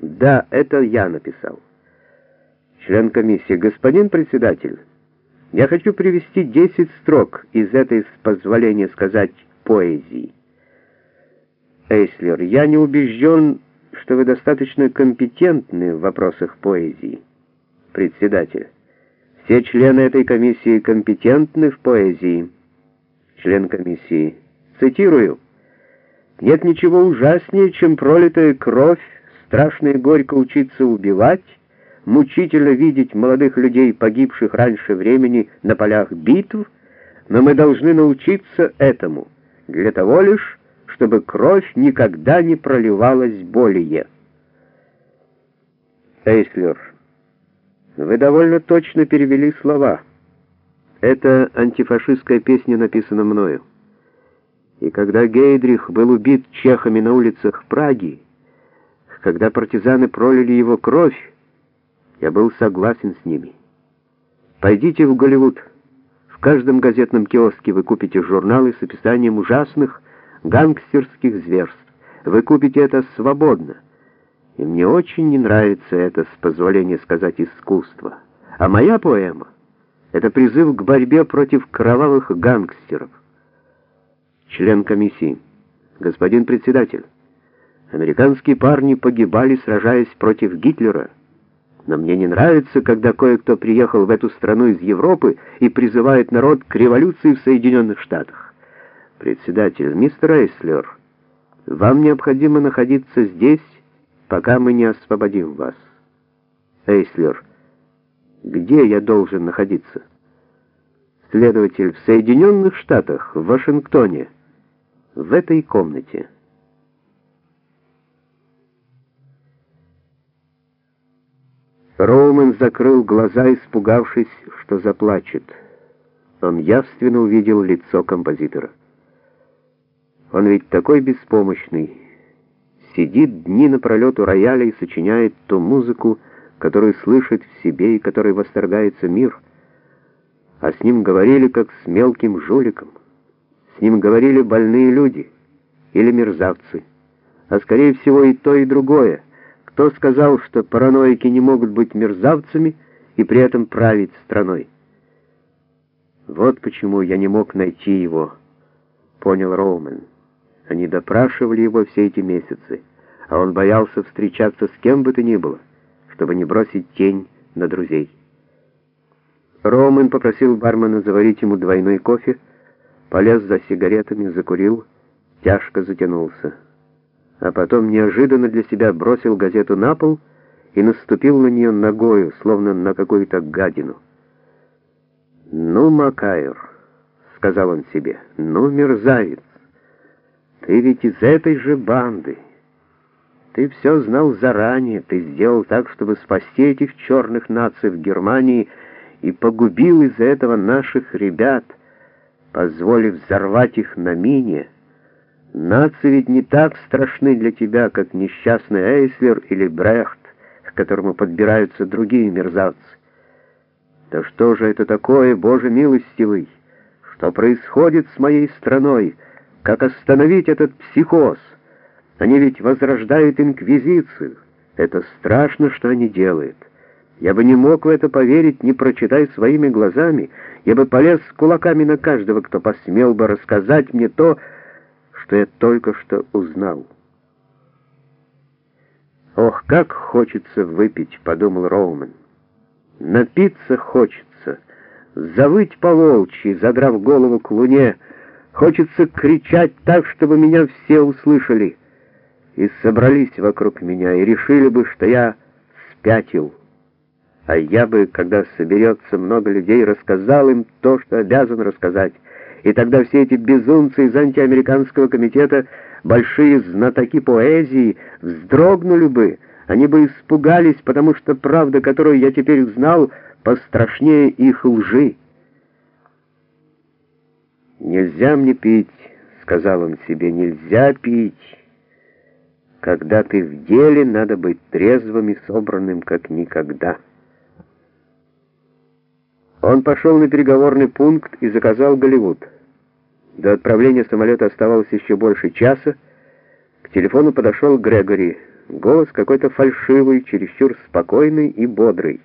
Да, это я написал. Член комиссии, господин председатель, я хочу привести 10 строк из этой, с позволения сказать, поэзии. Эйслер, я не убежден, что вы достаточно компетентны в вопросах поэзии. Председатель, все члены этой комиссии компетентны в поэзии. Член комиссии, цитирую, «Нет ничего ужаснее, чем пролитая кровь, страшно и горько учиться убивать, мучительно видеть молодых людей, погибших раньше времени на полях битв, но мы должны научиться этому, для того лишь, чтобы кровь никогда не проливалась более. Эйслер, вы довольно точно перевели слова. Это антифашистская песня написана мною. И когда Гейдрих был убит чехами на улицах Праги, когда партизаны пролили его кровь, я был согласен с ними. Пойдите в Голливуд. В каждом газетном киоске вы купите журналы с описанием ужасных гангстерских зверств. Вы купите это свободно. И мне очень не нравится это, с позволения сказать, искусство. А моя поэма — это призыв к борьбе против кровавых гангстеров. Член комиссии. Господин председатель, американские парни погибали, сражаясь против Гитлера. Но мне не нравится, когда кое-кто приехал в эту страну из Европы и призывает народ к революции в Соединенных Штатах. Председатель, мистер Эйслер, вам необходимо находиться здесь, пока мы не освободим вас. Эйслер, где я должен находиться? Следователь, в Соединенных Штатах, в Вашингтоне, в этой комнате. Роумен закрыл глаза, испугавшись, что заплачет. Он явственно увидел лицо композитора. Он ведь такой беспомощный. Сидит дни напролет у рояля и сочиняет ту музыку, которую слышит в себе и которой восторгается мир. А с ним говорили, как с мелким жуликом. С ним говорили больные люди или мерзавцы. А скорее всего и то, и другое — кто сказал, что параноики не могут быть мерзавцами и при этом править страной? Вот почему я не мог найти его, понял Роумен. Они допрашивали его все эти месяцы, а он боялся встречаться с кем бы то ни было, чтобы не бросить тень на друзей. Роумен попросил бармена заварить ему двойной кофе, полез за сигаретами, закурил, тяжко затянулся а потом неожиданно для себя бросил газету на пол и наступил на нее ногою, словно на какую-то гадину. «Ну, Макайр», — сказал он себе, — «ну, мерзавец, ты ведь из этой же банды. Ты все знал заранее, ты сделал так, чтобы спасти этих черных наций в Германии и погубил из-за этого наших ребят, позволив взорвать их на мине». Нации ведь не так страшны для тебя, как несчастный Эйслер или Брехт, к которому подбираются другие мерзавцы. Да что же это такое, Боже милостивый? Что происходит с моей страной? Как остановить этот психоз? Они ведь возрождают инквизицию. Это страшно, что они делают. Я бы не мог в это поверить, не прочитая своими глазами. Я бы полез кулаками на каждого, кто посмел бы рассказать мне то, что я только что узнал. «Ох, как хочется выпить!» — подумал Роумен. «Напиться хочется, завыть по-волчьи, задрав голову к луне. Хочется кричать так, чтобы меня все услышали. И собрались вокруг меня, и решили бы, что я спятил. А я бы, когда соберется много людей, рассказал им то, что обязан рассказать». И тогда все эти безумцы из антиамериканского комитета, большие знатоки поэзии, вздрогнули бы, они бы испугались, потому что правда, которую я теперь узнал, пострашнее их лжи. «Нельзя мне пить», — сказал он себе, — «нельзя пить. Когда ты в деле, надо быть трезвым и собранным, как никогда». Он пошел на переговорный пункт и заказал Голливуд. До отправления самолета оставалось еще больше часа. К телефону подошел Грегори. Голос какой-то фальшивый, чересчур спокойный и бодрый.